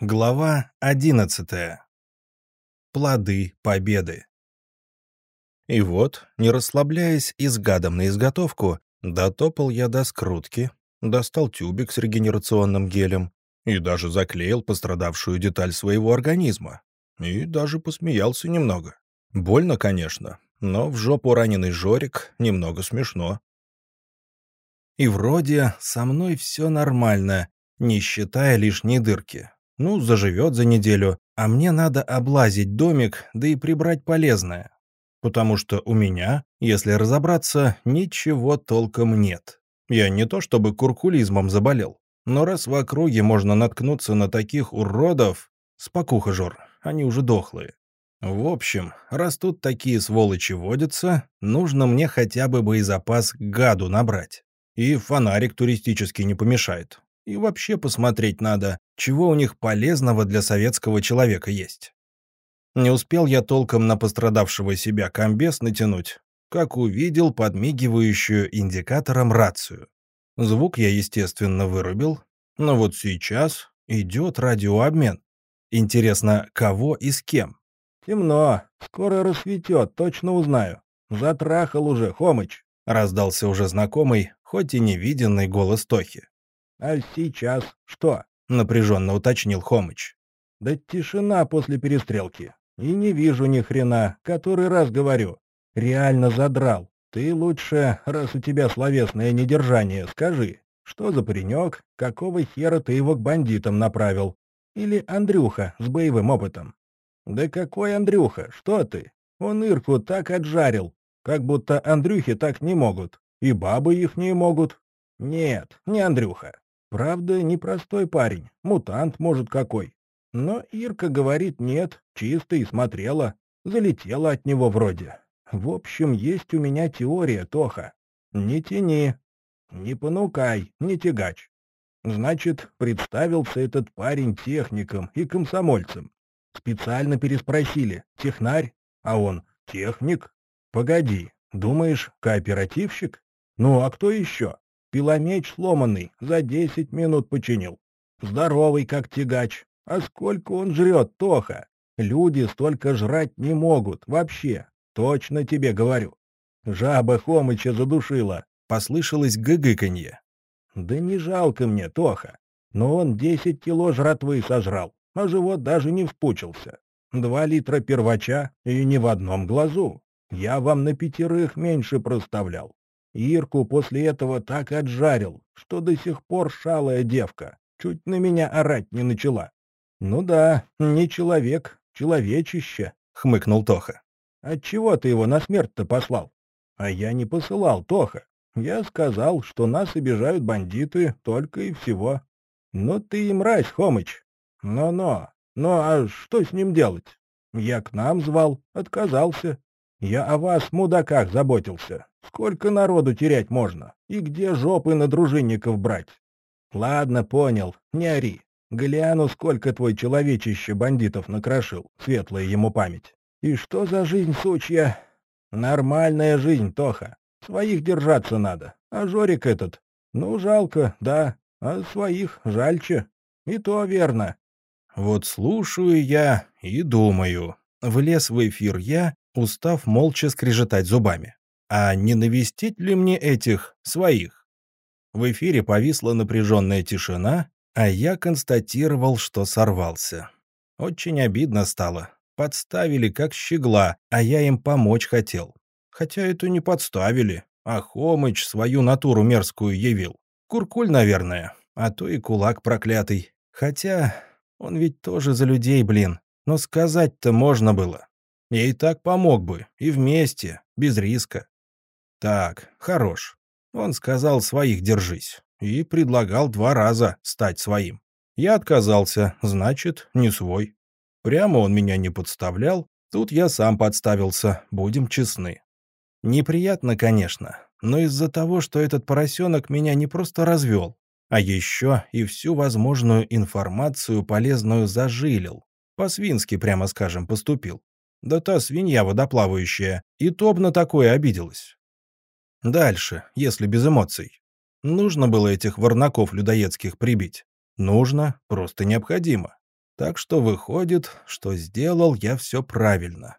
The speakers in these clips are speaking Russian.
Глава 11. Плоды победы. И вот, не расслабляясь и с гадом на изготовку, дотопал я до скрутки, достал тюбик с регенерационным гелем и даже заклеил пострадавшую деталь своего организма. И даже посмеялся немного. Больно, конечно, но в жопу раненый Жорик немного смешно. И вроде со мной все нормально, не считая лишней дырки. Ну, заживет за неделю, а мне надо облазить домик, да и прибрать полезное. Потому что у меня, если разобраться, ничего толком нет. Я не то чтобы куркулизмом заболел, но раз в округе можно наткнуться на таких уродов... Спокуха, Жор, они уже дохлые. В общем, раз тут такие сволочи водятся, нужно мне хотя бы боезапас гаду набрать. И фонарик туристический не помешает. И вообще посмотреть надо, чего у них полезного для советского человека есть. Не успел я толком на пострадавшего себя комбез натянуть, как увидел подмигивающую индикатором рацию. Звук я, естественно, вырубил, но вот сейчас идет радиообмен. Интересно, кого и с кем? «Темно. Скоро рассветет, точно узнаю. Затрахал уже, Хомыч», — раздался уже знакомый, хоть и невиденный голос Тохи. «А сейчас что?» — напряженно уточнил Хомыч. «Да тишина после перестрелки. И не вижу ни хрена, который раз говорю. Реально задрал. Ты лучше, раз у тебя словесное недержание, скажи, что за паренек, какого хера ты его к бандитам направил? Или Андрюха с боевым опытом?» «Да какой Андрюха? Что ты? Он Ирку так отжарил, как будто Андрюхи так не могут, и бабы их не могут. Нет, не Андрюха. Правда, непростой парень, мутант, может, какой. Но Ирка говорит нет, чисто и смотрела, залетела от него вроде. В общем, есть у меня теория, Тоха. Не тяни, не понукай, не тягач. Значит, представился этот парень техником и комсомольцем. Специально переспросили, технарь, а он техник. Погоди, думаешь, кооперативщик? Ну, а кто еще? Пиломеч сломанный, за десять минут починил. Здоровый, как тягач. А сколько он жрет, Тоха? Люди столько жрать не могут, вообще. Точно тебе говорю. Жаба Хомыча задушила. Послышалось гыгыканье. Да не жалко мне, Тоха. Но он десять кило жратвы сожрал, а живот даже не вспучился. Два литра первача и ни в одном глазу. Я вам на пятерых меньше проставлял. Ирку после этого так отжарил, что до сих пор шалая девка, чуть на меня орать не начала. «Ну да, не человек, человечище», — хмыкнул Тоха. «Отчего ты его на смерть-то послал?» «А я не посылал, Тоха. Я сказал, что нас обижают бандиты только и всего». «Ну ты и мразь, Хомыч. Но-но. Ну а что с ним делать? Я к нам звал, отказался. Я о вас, мудаках, заботился. Сколько народу терять можно? И где жопы на дружинников брать? Ладно, понял, не ори. Гляну, сколько твой человечище бандитов накрошил, светлая ему память. И что за жизнь, сучья? Нормальная жизнь, Тоха. Своих держаться надо. А Жорик этот? Ну, жалко, да. А своих жальче. И то верно. Вот слушаю я и думаю. Влез в эфир я, устав молча скрежетать зубами. А не навестить ли мне этих своих? В эфире повисла напряженная тишина, а я констатировал, что сорвался. Очень обидно стало. Подставили как щегла, а я им помочь хотел. Хотя это не подставили, а Хомыч свою натуру мерзкую явил. Куркуль, наверное, а то и кулак проклятый. Хотя он ведь тоже за людей, блин. Но сказать-то можно было. Я и так помог бы, и вместе, без риска. Так, хорош. Он сказал своих держись. И предлагал два раза стать своим. Я отказался, значит, не свой. Прямо он меня не подставлял, тут я сам подставился, будем честны. Неприятно, конечно, но из-за того, что этот поросенок меня не просто развел, а еще и всю возможную информацию полезную зажилил. По-свински, прямо скажем, поступил. Да та свинья водоплавающая и топ на такое обиделась. Дальше, если без эмоций. Нужно было этих варнаков людоедских прибить. Нужно, просто необходимо. Так что выходит, что сделал я все правильно.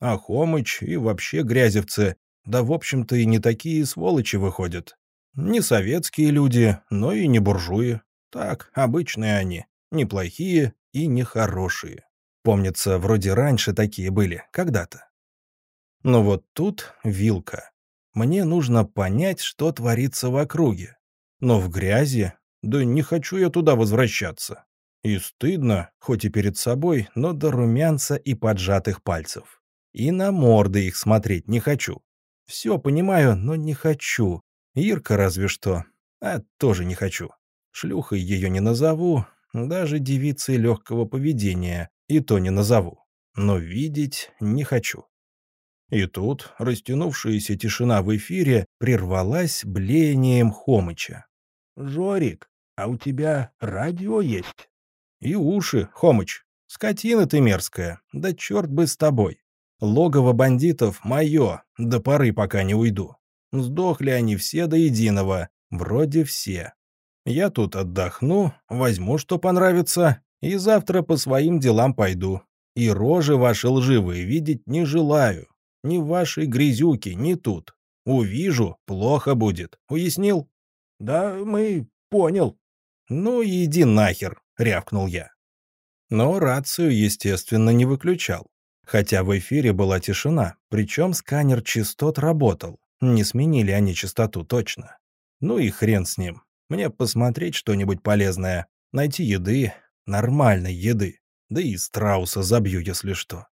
А Хомыч и вообще грязевцы, да в общем-то и не такие сволочи выходят. Не советские люди, но и не буржуи. Так, обычные они, неплохие и нехорошие. Помнится, вроде раньше такие были, когда-то. Но вот тут вилка. Мне нужно понять, что творится в округе. Но в грязи, да не хочу я туда возвращаться. И стыдно, хоть и перед собой, но до румянца и поджатых пальцев. И на морды их смотреть не хочу. Все понимаю, но не хочу. Ирка разве что. А тоже не хочу. Шлюхой ее не назову, даже девицей легкого поведения, и то не назову. Но видеть не хочу. И тут растянувшаяся тишина в эфире прервалась блеянием Хомыча. «Жорик, а у тебя радио есть?» «И уши, Хомыч. Скотина ты мерзкая. Да черт бы с тобой. Логово бандитов мое, до поры пока не уйду. Сдохли они все до единого, вроде все. Я тут отдохну, возьму, что понравится, и завтра по своим делам пойду. И рожи ваши лживые видеть не желаю. Ни вашей грязюки, ни тут. Увижу, плохо будет. Уяснил? Да, мы понял. Ну, иди нахер, рявкнул я. Но рацию, естественно, не выключал. Хотя в эфире была тишина, причем сканер частот работал. Не сменили они частоту точно. Ну и хрен с ним. Мне посмотреть что-нибудь полезное, найти еды, нормальной еды. Да и страуса забью, если что.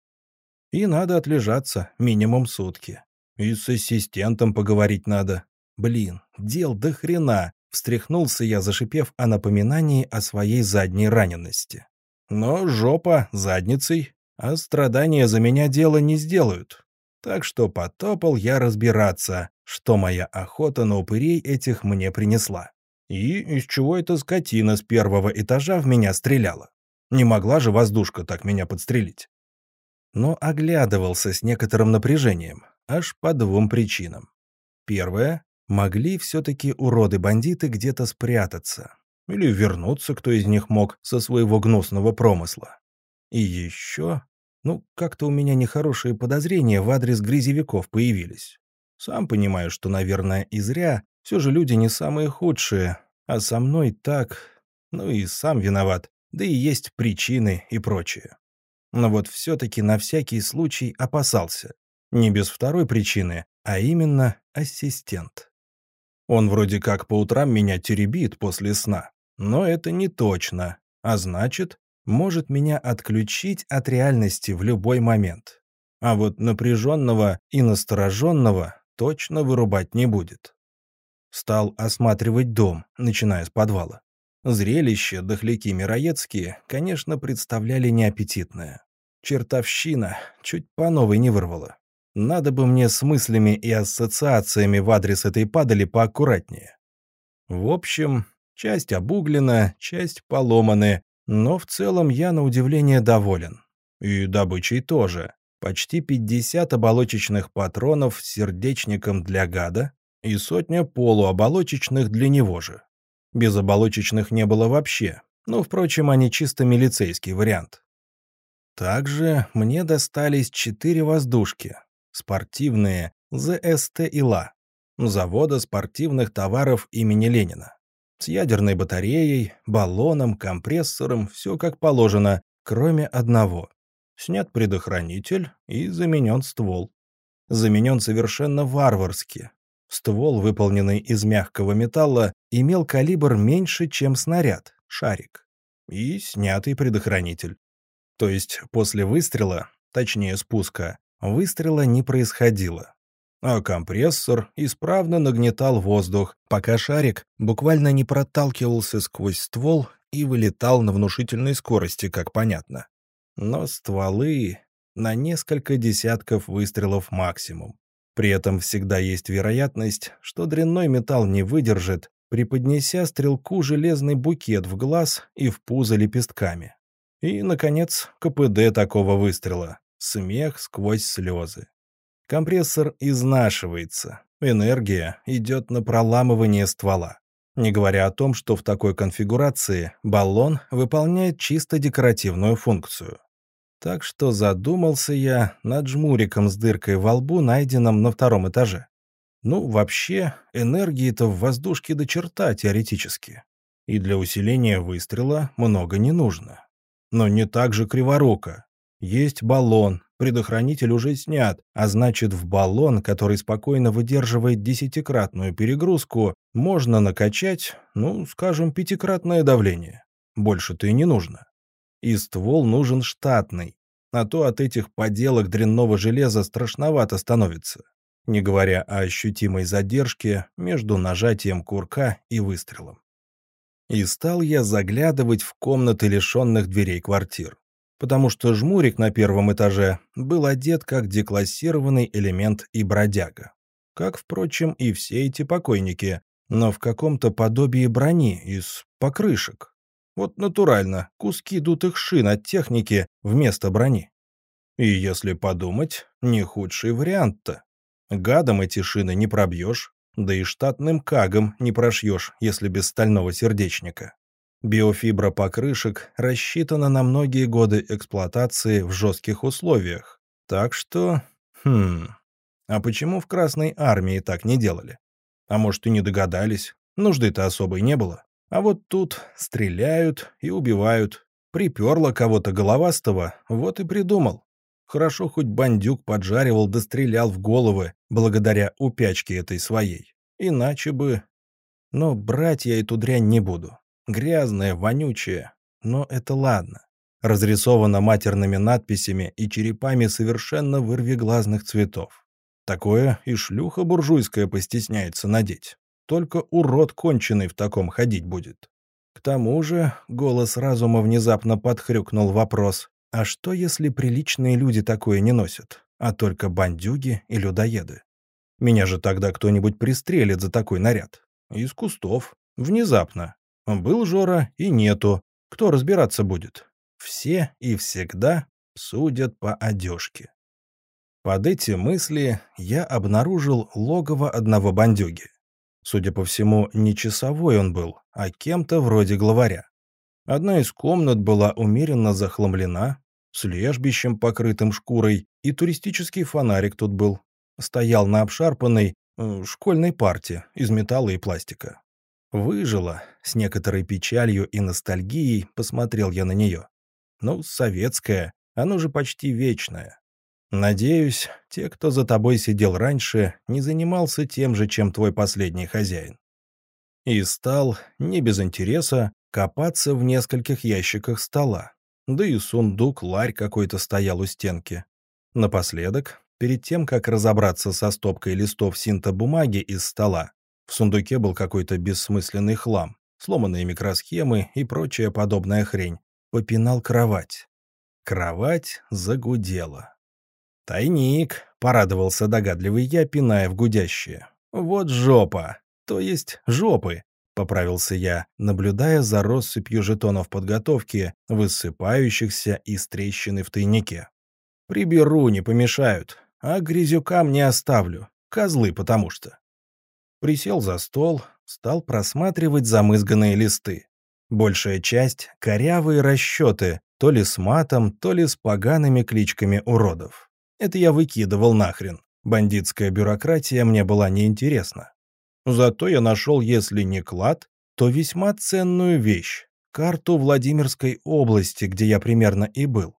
И надо отлежаться, минимум сутки. И с ассистентом поговорить надо. Блин, дел до хрена. Встряхнулся я, зашипев о напоминании о своей задней раненности. Но жопа задницей, а страдания за меня дело не сделают. Так что потопал я разбираться, что моя охота на упырей этих мне принесла. И из чего эта скотина с первого этажа в меня стреляла. Не могла же воздушка так меня подстрелить. Но оглядывался с некоторым напряжением, аж по двум причинам. Первое — могли все-таки уроды-бандиты где-то спрятаться. Или вернуться, кто из них мог, со своего гнусного промысла. И еще ну, как-то у меня нехорошие подозрения в адрес грязевиков появились. Сам понимаю, что, наверное, и зря. Все же люди не самые худшие. А со мной так... Ну и сам виноват. Да и есть причины и прочее. Но вот все-таки на всякий случай опасался. Не без второй причины, а именно ассистент. Он вроде как по утрам меня теребит после сна. Но это не точно. А значит, может меня отключить от реальности в любой момент. А вот напряженного и настороженного точно вырубать не будет. Стал осматривать дом, начиная с подвала. Зрелище дохляки-мироедские, конечно, представляли неаппетитное. Чертовщина чуть по новой не вырвала. Надо бы мне с мыслями и ассоциациями в адрес этой падали поаккуратнее. В общем, часть обуглена, часть поломаны, но в целом я на удивление доволен. И добычей тоже. Почти 50 оболочечных патронов с сердечником для гада и сотня полуоболочечных для него же. Без оболочечных не было вообще, но, впрочем, они чисто милицейский вариант. Также мне достались четыре воздушки, спортивные ЗСТ ИЛА, завода спортивных товаров имени Ленина. С ядерной батареей, баллоном, компрессором, все как положено, кроме одного. Снят предохранитель и заменен ствол. Заменен совершенно варварски. Ствол, выполненный из мягкого металла, имел калибр меньше, чем снаряд, шарик. И снятый предохранитель. То есть после выстрела, точнее спуска, выстрела не происходило а компрессор исправно нагнетал воздух, пока шарик буквально не проталкивался сквозь ствол и вылетал на внушительной скорости, как понятно. Но стволы на несколько десятков выстрелов максимум. При этом всегда есть вероятность, что дрянной металл не выдержит, преподнеся стрелку железный букет в глаз и в пузо лепестками. И, наконец, КПД такого выстрела. Смех сквозь слезы. Компрессор изнашивается. Энергия идет на проламывание ствола. Не говоря о том, что в такой конфигурации баллон выполняет чисто декоративную функцию. Так что задумался я над жмуриком с дыркой во лбу, найденным на втором этаже. Ну, вообще, энергии-то в воздушке до черта теоретически. И для усиления выстрела много не нужно. Но не так же криворуко. Есть баллон, предохранитель уже снят, а значит в баллон, который спокойно выдерживает десятикратную перегрузку, можно накачать, ну, скажем, пятикратное давление. Больше-то и не нужно. И ствол нужен штатный, а то от этих поделок дрянного железа страшновато становится, не говоря о ощутимой задержке между нажатием курка и выстрелом. И стал я заглядывать в комнаты лишенных дверей квартир потому что жмурик на первом этаже был одет как деклассированный элемент и бродяга. Как, впрочем, и все эти покойники, но в каком-то подобии брони из покрышек. Вот натурально, куски дутых шин от техники вместо брони. И если подумать, не худший вариант-то. Гадом эти шины не пробьешь, да и штатным кагом не прошьешь, если без стального сердечника. Биофибра покрышек рассчитана на многие годы эксплуатации в жестких условиях. Так что... Хм... А почему в Красной Армии так не делали? А может и не догадались? Нужды-то особой не было. А вот тут стреляют и убивают. Приперло кого-то головастого, вот и придумал. Хорошо хоть бандюк поджаривал да стрелял в головы, благодаря упячке этой своей. Иначе бы... Но брать я эту дрянь не буду. Грязная, вонючая. Но это ладно. Разрисовано матерными надписями и черепами совершенно вырвиглазных цветов. Такое и шлюха буржуйская постесняется надеть. Только урод конченый в таком ходить будет. К тому же голос разума внезапно подхрюкнул вопрос, а что если приличные люди такое не носят, а только бандюги и людоеды? Меня же тогда кто-нибудь пристрелит за такой наряд. Из кустов. Внезапно. Был Жора и нету. Кто разбираться будет? Все и всегда судят по одежке. Под эти мысли я обнаружил логово одного бандюги. Судя по всему, не часовой он был, а кем-то вроде главаря. Одна из комнат была умеренно захламлена, с лежбищем, покрытым шкурой, и туристический фонарик тут был. Стоял на обшарпанной э, школьной парте из металла и пластика. Выжила, с некоторой печалью и ностальгией посмотрел я на нее. Ну, советская, оно же почти вечное. Надеюсь, те, кто за тобой сидел раньше, не занимался тем же, чем твой последний хозяин. И стал, не без интереса, копаться в нескольких ящиках стола. Да и сундук-ларь какой-то стоял у стенки. Напоследок, перед тем, как разобраться со стопкой листов синта-бумаги из стола, в сундуке был какой-то бессмысленный хлам, сломанные микросхемы и прочая подобная хрень. Попинал кровать. Кровать загудела. «Тайник», — порадовался догадливый я, пиная в гудящее. «Вот жопа, то есть жопы», — поправился я, наблюдая за россыпью жетонов подготовки, высыпающихся из трещины в тайнике. «Приберу, не помешают, а грязюкам не оставлю, козлы потому что». Присел за стол, стал просматривать замызганные листы. Большая часть — корявые расчеты, то ли с матом, то ли с погаными кличками уродов. Это я выкидывал нахрен. Бандитская бюрократия мне была неинтересна. Зато я нашел, если не клад, то весьма ценную вещь — карту Владимирской области, где я примерно и был.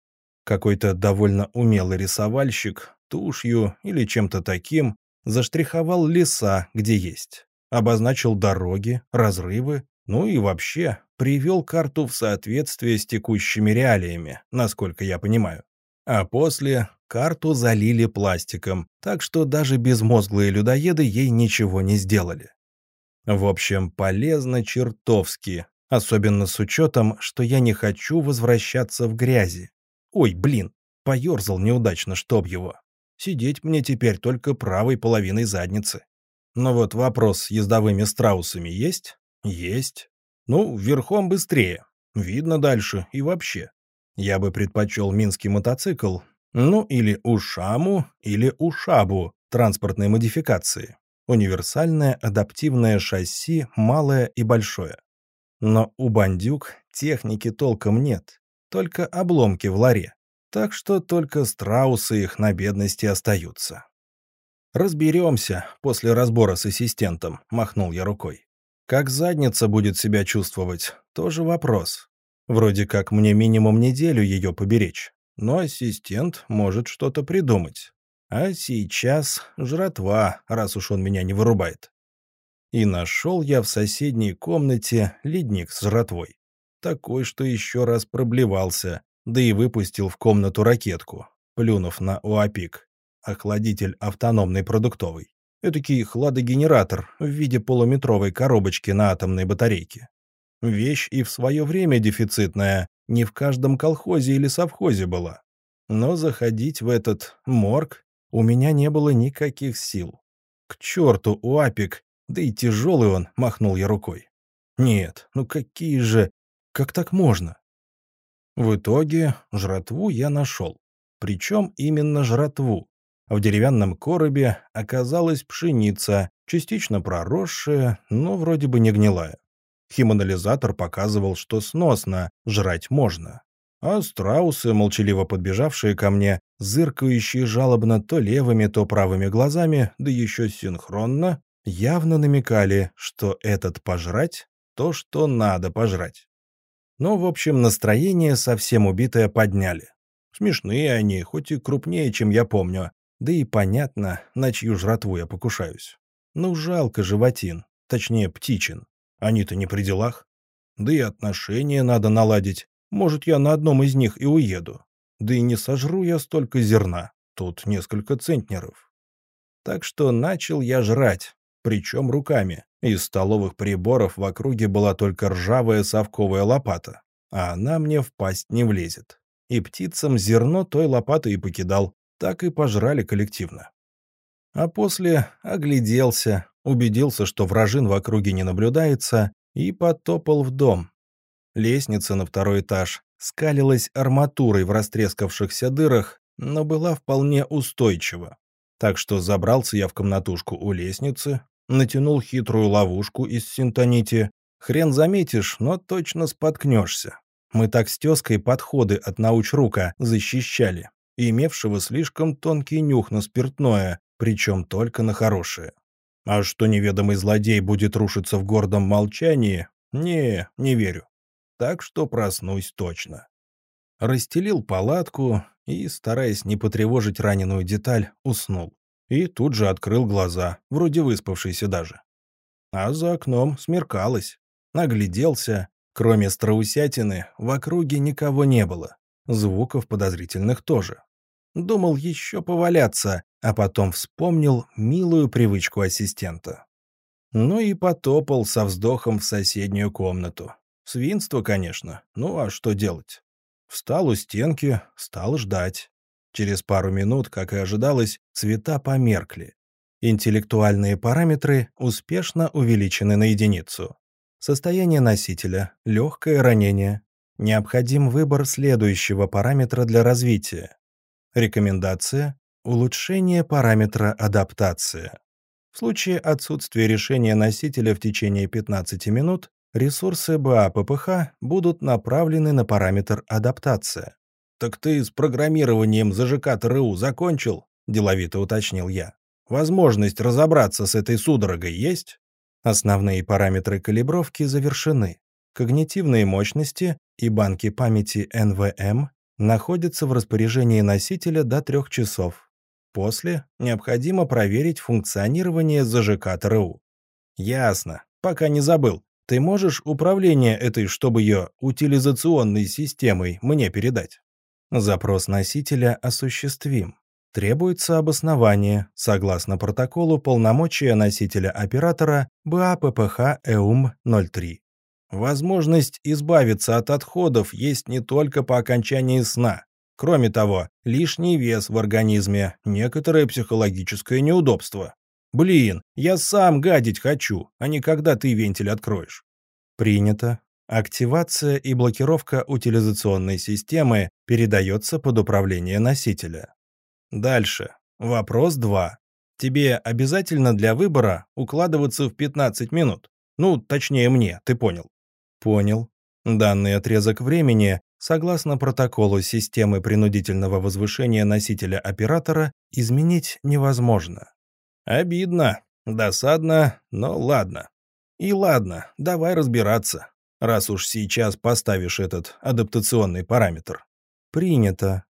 Какой-то довольно умелый рисовальщик тушью или чем-то таким Заштриховал леса, где есть. Обозначил дороги, разрывы, ну и вообще привел карту в соответствие с текущими реалиями, насколько я понимаю. А после карту залили пластиком, так что даже безмозглые людоеды ей ничего не сделали. В общем, полезно чертовски, особенно с учетом, что я не хочу возвращаться в грязи. Ой, блин, поерзал неудачно, чтоб его. Сидеть мне теперь только правой половиной задницы. Но вот вопрос с ездовыми страусами есть? Есть. Ну, верхом быстрее. Видно дальше и вообще. Я бы предпочел минский мотоцикл, ну или Ушаму, или Ушабу транспортной модификации. Универсальное адаптивное шасси малое и большое. Но у бандюк техники толком нет, только обломки в ларе. Так что только страусы их на бедности остаются. «Разберемся после разбора с ассистентом», — махнул я рукой. «Как задница будет себя чувствовать, тоже вопрос. Вроде как мне минимум неделю ее поберечь, но ассистент может что-то придумать. А сейчас жратва, раз уж он меня не вырубает. И нашел я в соседней комнате ледник с жратвой. Такой, что еще раз проблевался, да и выпустил в комнату ракетку, плюнув на УАПИК, охладитель автономный продуктовый. Этакий хладогенератор в виде полуметровой коробочки на атомной батарейке. Вещь и в свое время дефицитная, не в каждом колхозе или совхозе была. Но заходить в этот морг у меня не было никаких сил. К черту, Уапик, да и тяжелый он, махнул я рукой. Нет, ну какие же... Как так можно? В итоге жратву я нашел. Причем именно жратву. В деревянном коробе оказалась пшеница, частично проросшая, но вроде бы не гнилая. Химанализатор показывал, что сносно, жрать можно. А страусы, молчаливо подбежавшие ко мне, зыркающие жалобно то левыми, то правыми глазами, да еще синхронно, явно намекали, что этот пожрать — то, что надо пожрать. Но, в общем, настроение совсем убитое подняли. Смешные они, хоть и крупнее, чем я помню. Да и понятно, на чью жратву я покушаюсь. Ну, жалко животин, точнее, птичин. Они-то не при делах. Да и отношения надо наладить. Может, я на одном из них и уеду. Да и не сожру я столько зерна. Тут несколько центнеров. Так что начал я жрать, причем руками. Из столовых приборов в округе была только ржавая совковая лопата, а она мне в пасть не влезет. И птицам зерно той лопатой и покидал, так и пожрали коллективно. А после огляделся, убедился, что вражин в округе не наблюдается, и потопал в дом. Лестница на второй этаж скалилась арматурой в растрескавшихся дырах, но была вполне устойчива. Так что забрался я в комнатушку у лестницы, натянул хитрую ловушку из синтонити. Хрен заметишь, но точно споткнешься. Мы так с тезкой подходы от научрука защищали, имевшего слишком тонкий нюх на спиртное, причем только на хорошее. А что неведомый злодей будет рушиться в гордом молчании, не, не верю. Так что проснусь точно. Расстелил палатку и, стараясь не потревожить раненую деталь, уснул. И тут же открыл глаза, вроде выспавшийся даже. А за окном смеркалось. Нагляделся. Кроме страусятины, в округе никого не было. Звуков подозрительных тоже. Думал еще поваляться, а потом вспомнил милую привычку ассистента. Ну и потопал со вздохом в соседнюю комнату. Свинство, конечно, ну а что делать? Встал у стенки, стал ждать. Через пару минут, как и ожидалось, цвета померкли. Интеллектуальные параметры успешно увеличены на единицу. Состояние носителя, легкое ранение. Необходим выбор следующего параметра для развития. Рекомендация – улучшение параметра адаптация. В случае отсутствия решения носителя в течение 15 минут, ресурсы БА-ППХ будут направлены на параметр адаптация. «Так ты с программированием ЗЖК ТРУ закончил?» – деловито уточнил я. «Возможность разобраться с этой судорогой есть?» Основные параметры калибровки завершены. Когнитивные мощности и банки памяти НВМ находится в распоряжении носителя до трех часов. После необходимо проверить функционирование ЗЖК ТРУ. Ясно. Пока не забыл. Ты можешь управление этой, чтобы ее утилизационной системой мне передать? Запрос носителя осуществим. Требуется обоснование, согласно протоколу полномочия носителя оператора БАППХ ЭУМ-03. Возможность избавиться от отходов есть не только по окончании сна. Кроме того, лишний вес в организме, некоторое психологическое неудобство. Блин, я сам гадить хочу, а не когда ты вентиль откроешь. Принято. Активация и блокировка утилизационной системы передается под управление носителя. Дальше. Вопрос 2. Тебе обязательно для выбора укладываться в 15 минут? Ну, точнее мне, ты понял. Понял. Данный отрезок времени, согласно протоколу системы принудительного возвышения носителя оператора, изменить невозможно. Обидно, досадно, но ладно. И ладно, давай разбираться, раз уж сейчас поставишь этот адаптационный параметр. Принято.